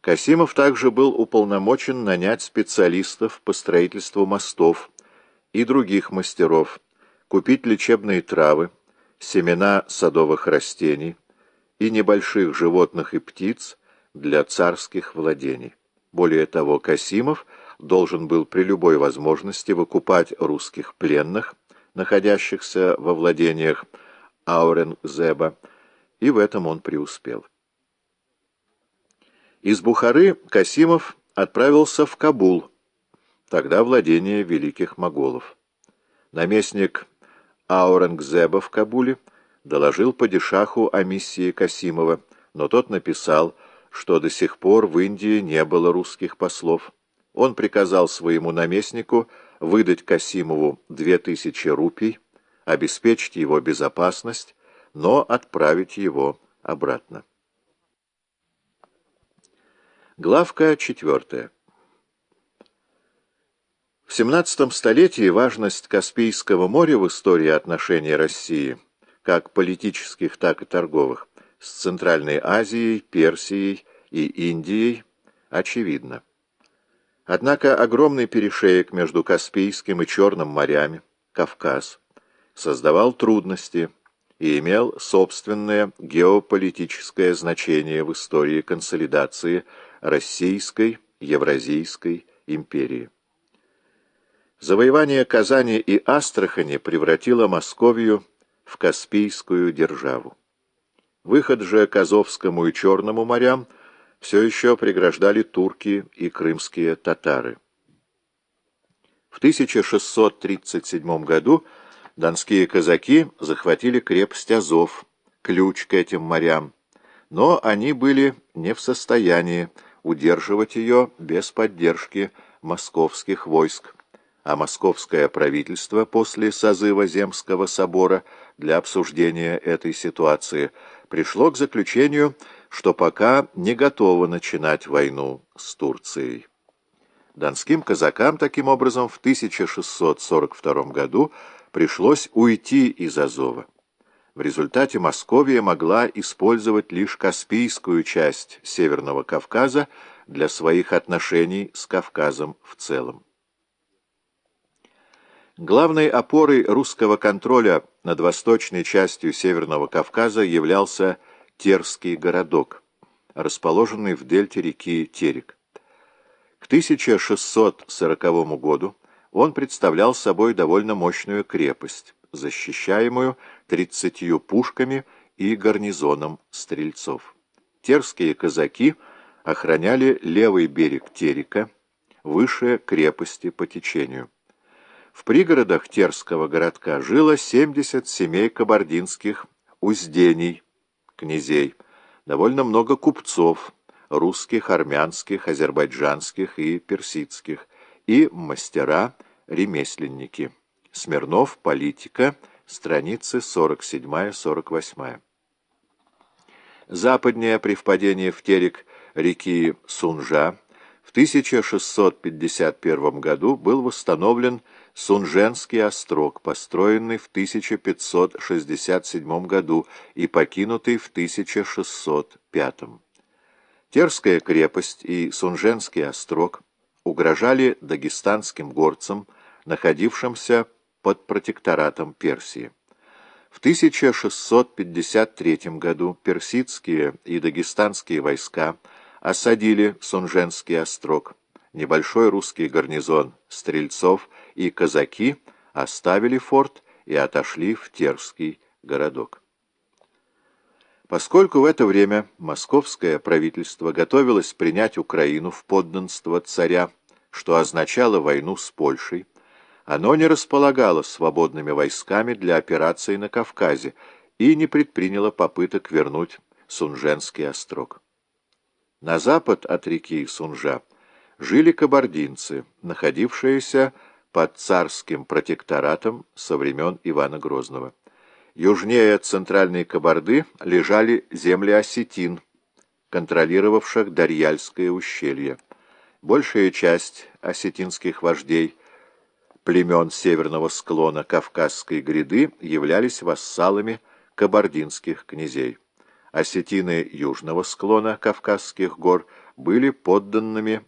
Касимов также был уполномочен нанять специалистов по строительству мостов и других мастеров, купить лечебные травы, семена садовых растений и небольших животных и птиц для царских владений. Более того, Касимов должен был при любой возможности выкупать русских пленных, находящихся во владениях Ауренгзеба, и в этом он преуспел. Из Бухары Касимов отправился в Кабул, тогда владение великих моголов. Наместник Ауренгзеба в Кабуле доложил падишаху о миссии Касимова, но тот написал, что до сих пор в Индии не было русских послов. Он приказал своему наместнику выдать Касимову две тысячи рупий, обеспечить его безопасность, но отправить его обратно. Главка четвертая. В XVII столетии важность Каспийского моря в истории отношений России, как политических, так и торговых, с Центральной Азией, Персией и Индией, очевидна. Однако огромный перешеек между Каспийским и Черным морями, Кавказ, создавал трудности и имел собственное геополитическое значение в истории консолидации Российской Евразийской империи. Завоевание Казани и Астрахани превратило Московию в Каспийскую державу. Выход же к Азовскому и Черному морям все еще преграждали турки и крымские татары. В 1637 году донские казаки захватили крепость Азов, ключ к этим морям, но они были не в состоянии удерживать ее без поддержки московских войск, а московское правительство после созыва Земского собора для обсуждения этой ситуации пришло к заключению, что пока не готово начинать войну с Турцией. Донским казакам, таким образом, в 1642 году пришлось уйти из Азова. В результате Московия могла использовать лишь Каспийскую часть Северного Кавказа для своих отношений с Кавказом в целом. Главной опорой русского контроля над восточной частью Северного Кавказа являлся Терский городок, расположенный в дельте реки Терек. К 1640 году он представлял собой довольно мощную крепость, защищаемую 30 пушками и гарнизоном стрельцов. Терские казаки охраняли левый берег Терека, выше крепости по течению. В пригородах Терского городка жило 70 семей кабардинских уздений, князей, довольно много купцов, русских, армянских, азербайджанских и персидских, и мастера-ремесленники. Смирнов, политика, страницы 47-48. Западнее при впадении в терек реки Сунжа в 1651 году был восстановлен Сунженский острог, построенный в 1567 году и покинутый в 1605. Терская крепость и Сунженский острог угрожали дагестанским горцам, находившимся под протекторатом Персии. В 1653 году персидские и дагестанские войска осадили Сунженский острог. Небольшой русский гарнизон стрельцов и казаки оставили форт и отошли в Терский городок. Поскольку в это время московское правительство готовилось принять Украину в подданство царя, что означало войну с Польшей, оно не располагало свободными войсками для операций на Кавказе и не предприняло попыток вернуть Сунженский острог. На запад от реки Сунжа жили кабардинцы, находившиеся под царским протекторатом со времен Ивана Грозного. Южнее центральной Кабарды лежали земли осетин, контролировавших Дарьяльское ущелье. Большая часть осетинских вождей племен северного склона Кавказской гряды являлись вассалами кабардинских князей. Осетины южного склона Кавказских гор были подданными